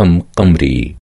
أدهم قمري.